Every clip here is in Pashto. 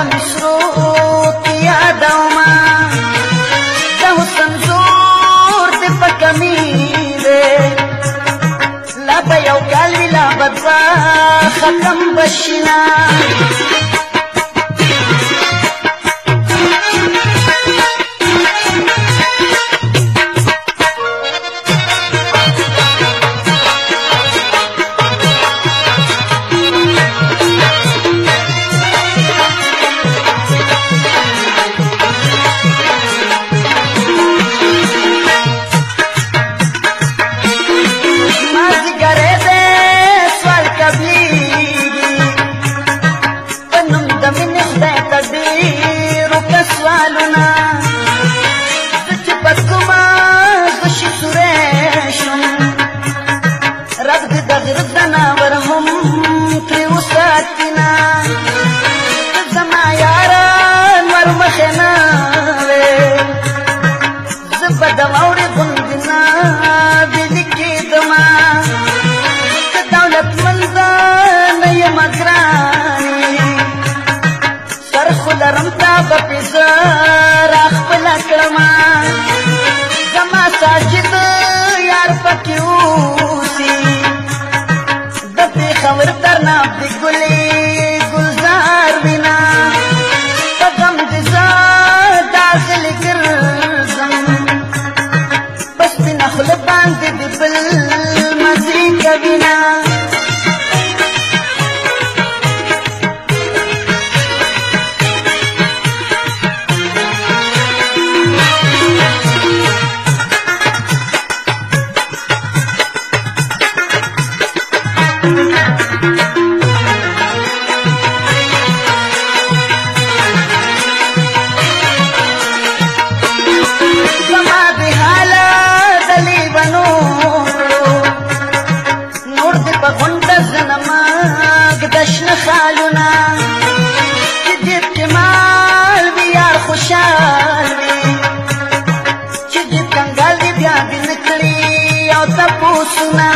حسن شروط یادوما د حسن زور د پکمی ده لا به یو کال وی لا بدوا ختم بشینا په د واورې غوندنا بلکې دما د دولت منځ نه یم ګراني سر خو لرم تا به پزر خپل کړم زما ساجد یار پکې اوسي د خبر تر نه بګلې شنه خالونه چې دې کمال وي یار خوشحال وي چې دې کنګال دې بیا بین کړي او تپوسونه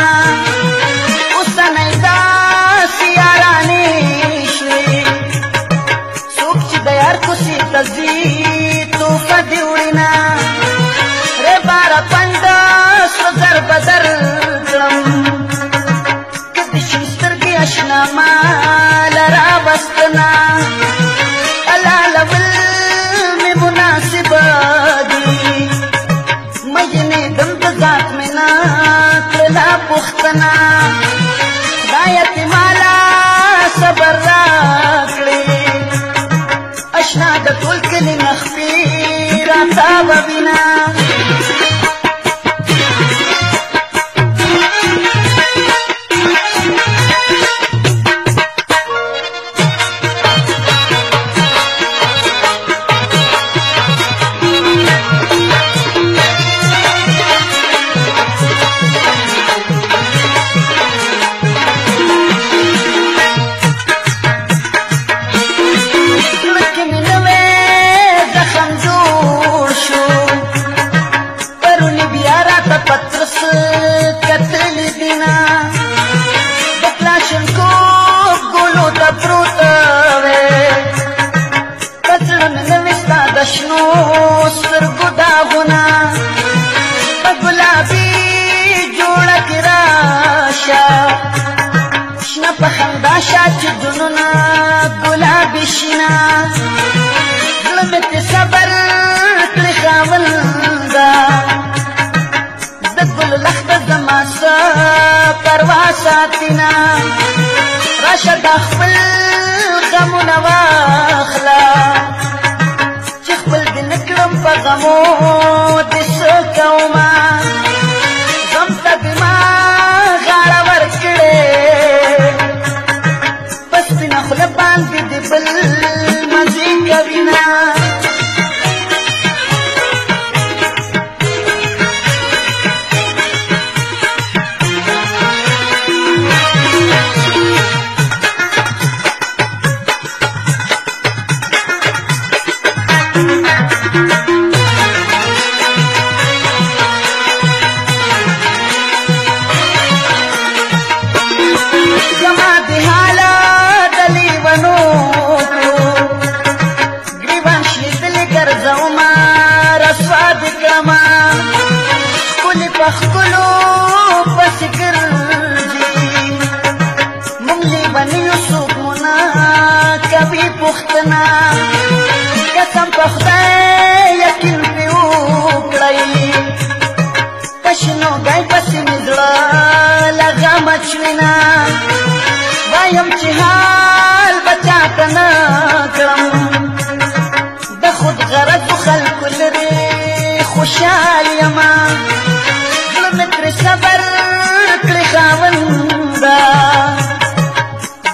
پاتینا راشه د خپل غمونه واخله چې خپل دل کړم په غمو خلکو لرې خوشحال یما زړه مې ترې صبر کړې خاونده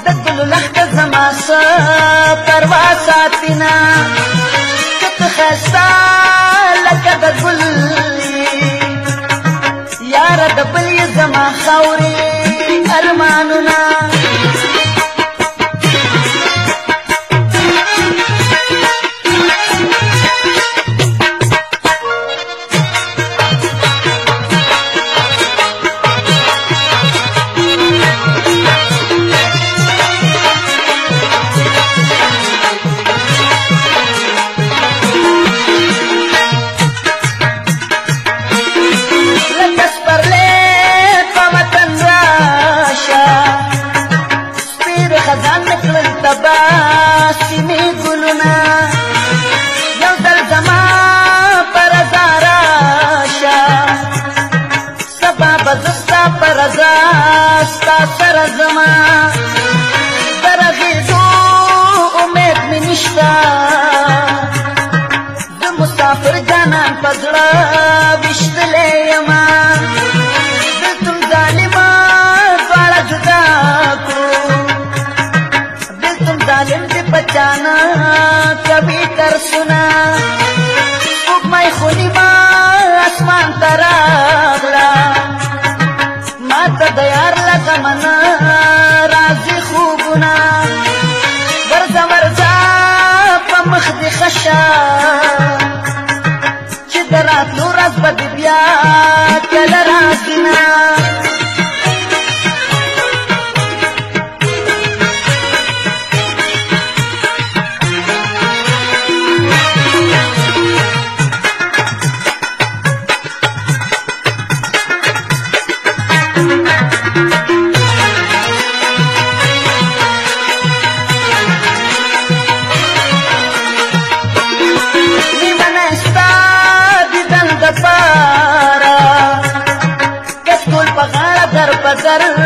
د ګلو لښته زما څه پروا ساتي نه که ته ښایسته لکه د ګل یاره د بل یې زما خاورې ارمانونه پر رضا ستا سر زما कर